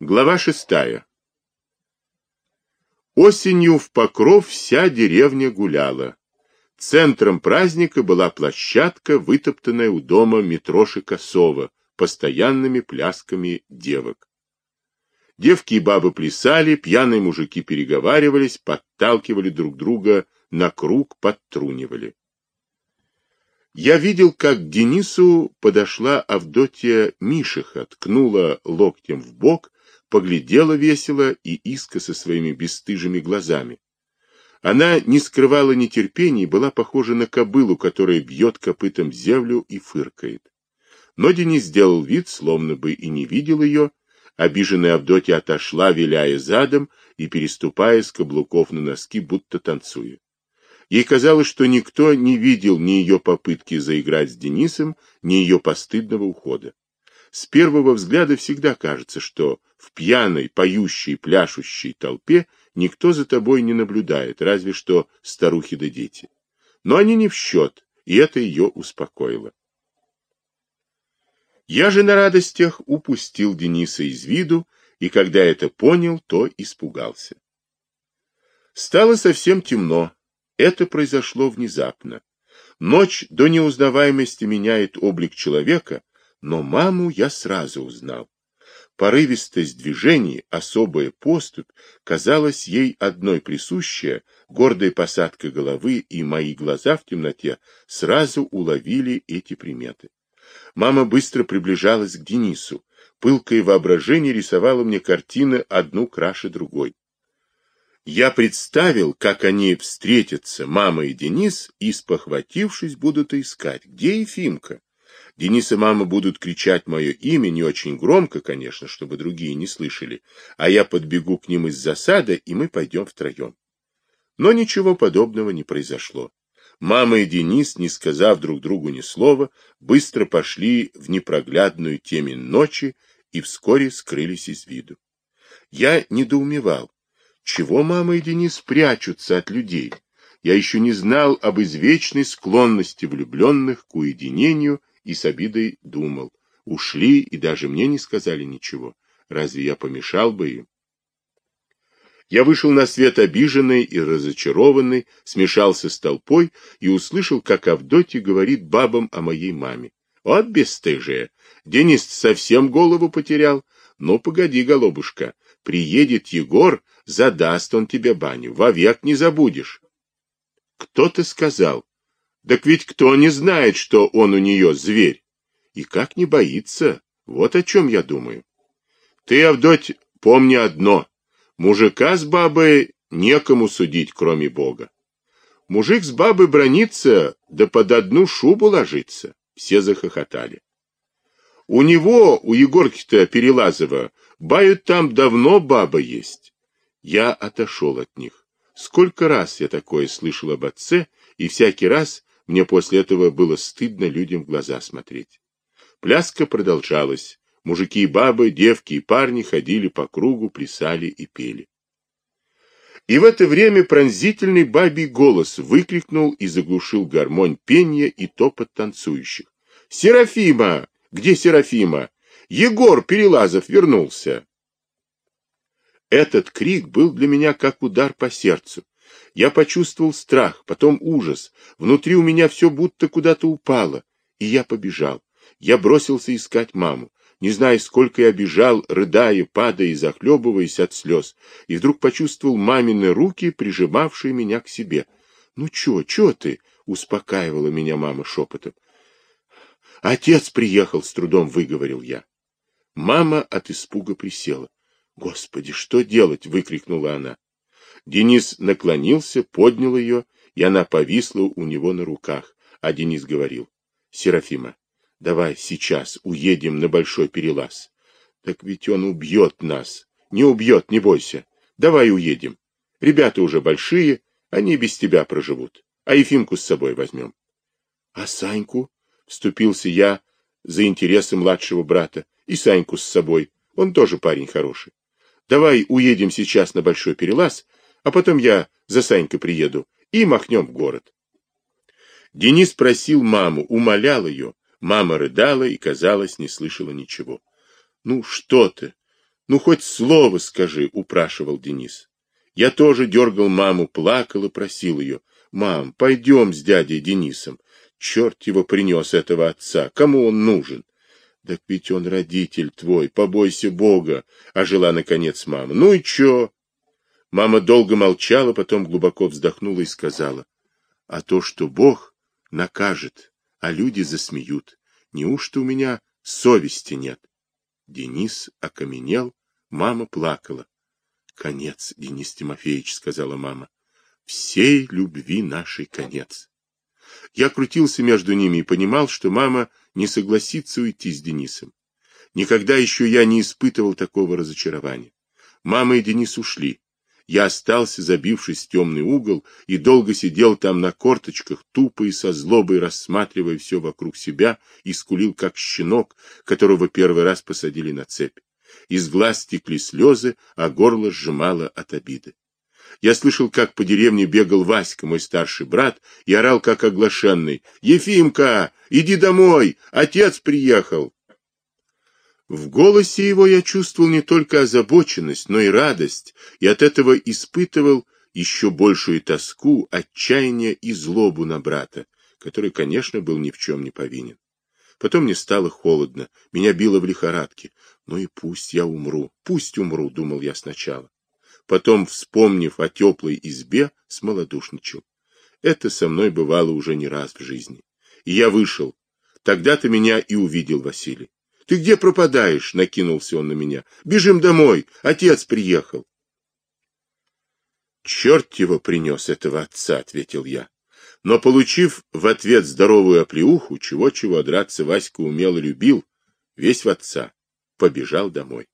Глава шестая. Осенью в Покров вся деревня гуляла. Центром праздника была площадка, вытоптанная у дома Митроши Косова, постоянными плясками девок. Девки и бабы плясали, пьяные мужики переговаривались, подталкивали друг друга на круг, подтрунивали. Я видел, как к Денису подошла Авдотья Мишиха, ткнула локтем в бок поглядела весело и искоса своими бесстыжими глазами. Она не скрывала нетерпения и была похожа на кобылу, которая бьет копытом землю и фыркает. Но Денис сделал вид, словно бы и не видел ее. Обиженная Авдотья отошла, виляя задом и переступая с каблуков на носки, будто танцуя. Ей казалось, что никто не видел ни ее попытки заиграть с Денисом, ни ее постыдного ухода. С первого взгляда всегда кажется, что в пьяной, поющей, пляшущей толпе никто за тобой не наблюдает, разве что старухи да дети. Но они не в счет, и это ее успокоило. Я же на радостях упустил Дениса из виду, и когда это понял, то испугался. Стало совсем темно. Это произошло внезапно. Ночь до неузнаваемости меняет облик человека, но маму я сразу узнал. Порывистость движений, особая поступь, казалась ей одной присущая, гордая посадка головы и мои глаза в темноте сразу уловили эти приметы. Мама быстро приближалась к Денису. Пылкое воображение рисовало мне картины одну краше другой. Я представил, как они встретятся, мама и Денис, и, спохватившись, будут искать, где Ефимка. Денис и мама будут кричать мое имя не очень громко, конечно, чтобы другие не слышали, а я подбегу к ним из засады, и мы пойдем втроем. Но ничего подобного не произошло. Мама и Денис, не сказав друг другу ни слова, быстро пошли в непроглядную темень ночи и вскоре скрылись из виду. Я недоумевал, чего мама и Денис прячутся от людей. Я еще не знал об извечной склонности влюбленных к уединению и с обидой думал. Ушли и даже мне не сказали ничего. Разве я помешал бы им? Я вышел на свет обиженный и разочарованный, смешался с толпой и услышал, как Авдотья говорит бабам о моей маме. Вот бесстыжие! Денис совсем голову потерял. Ну, погоди, голубушка, приедет Егор, задаст он тебе баню, вовек не забудешь. Кто-то сказал, так ведь кто не знает, что он у нее зверь? И как не боится? Вот о чем я думаю. Ты, Авдоть, помни одно. Мужика с бабой некому судить, кроме Бога. Мужик с бабой бронится, да под одну шубу ложится. Все захохотали. У него, у Егорки-то Перелазова, бают там давно баба есть. Я отошел от них. Сколько раз я такое слышал об отце, и всякий раз мне после этого было стыдно людям в глаза смотреть. Пляска продолжалась. Мужики и бабы, девки и парни ходили по кругу, плясали и пели. И в это время пронзительный бабий голос выкрикнул и заглушил гармонь пения и топот танцующих. «Серафима! Где Серафима? Егор Перелазов вернулся!» Этот крик был для меня как удар по сердцу. Я почувствовал страх, потом ужас. Внутри у меня все будто куда-то упало. И я побежал. Я бросился искать маму. Не зная, сколько я бежал, рыдая, падая и захлебываясь от слез, и вдруг почувствовал мамины руки, прижимавшие меня к себе. — Ну чё, чё ты? — успокаивала меня мама шепотом. — Отец приехал, — с трудом выговорил я. Мама от испуга присела. — Господи, что делать? — выкрикнула она. Денис наклонился, поднял ее, и она повисла у него на руках. А Денис говорил, Серафима, давай сейчас уедем на большой перелаз. Так ведь он убьет нас. Не убьет, не бойся. Давай уедем. Ребята уже большие, они без тебя проживут. А Ефимку с собой возьмем. А Саньку? Вступился я за интересы младшего брата. И Саньку с собой. Он тоже парень хороший. Давай уедем сейчас на большой перелаз, а потом я за Санькой приеду и махнем в город. Денис просил маму, умолял ее. Мама рыдала и, казалось, не слышала ничего. — Ну, что ты? Ну, хоть слово скажи, упрашивал Денис. Я тоже дергал маму, плакал и просил ее. Мам, пойдем с дядей Денисом. Черт его принес, этого отца. Кому он нужен? Так ведь он родитель твой, побойся Бога, ожила наконец мама. Ну и чё? Мама долго молчала, потом глубоко вздохнула и сказала. А то, что Бог накажет, а люди засмеют. Неужто у меня совести нет? Денис окаменел, мама плакала. Конец, Денис Тимофеевич, сказала мама. Всей любви нашей конец. Я крутился между ними и понимал, что мама не согласится уйти с Денисом. Никогда еще я не испытывал такого разочарования. Мама и Денис ушли. Я остался, забившись в темный угол, и долго сидел там на корточках, тупо и со злобой рассматривая все вокруг себя, и скулил, как щенок, которого первый раз посадили на цепь. Из глаз стекли слезы, а горло сжимало от обиды. Я слышал, как по деревне бегал Васька, мой старший брат, и орал, как оглашенный. «Ефимка, иди домой! Отец приехал!» В голосе его я чувствовал не только озабоченность, но и радость, и от этого испытывал еще большую тоску, отчаяние и злобу на брата, который, конечно, был ни в чем не повинен. Потом мне стало холодно, меня било в лихорадке. Ну и пусть я умру, пусть умру, думал я сначала. Потом, вспомнив о теплой избе, смолодушничал. Это со мной бывало уже не раз в жизни. И я вышел. Тогда-то меня и увидел Василий. Ты где пропадаешь? Накинулся он на меня. Бежим домой, отец приехал. Черт его принес этого отца, ответил я. Но получив в ответ здоровую оплеуху, чего-чего драться Васька умел и любил, весь в отца, побежал домой.